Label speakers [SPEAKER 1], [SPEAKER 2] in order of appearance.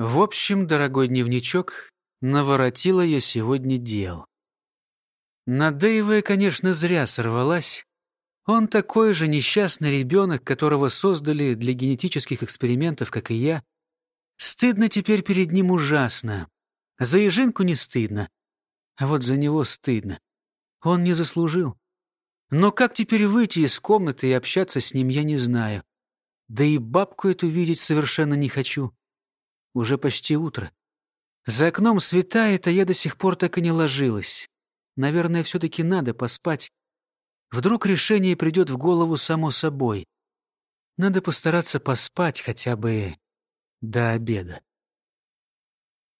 [SPEAKER 1] В общем, дорогой дневничок, наворотила я сегодня дел. На конечно, зря сорвалась. Он такой же несчастный ребенок, которого создали для генетических экспериментов, как и я. Стыдно теперь перед ним ужасно. За ежинку не стыдно, а вот за него стыдно. Он не заслужил. Но как теперь выйти из комнаты и общаться с ним, я не знаю. Да и бабку эту видеть совершенно не хочу. Уже почти утро. За окном светает, а я до сих пор так и не ложилась. Наверное, все-таки надо поспать. Вдруг решение придет в голову само собой. Надо постараться поспать хотя бы до обеда.